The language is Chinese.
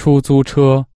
出租车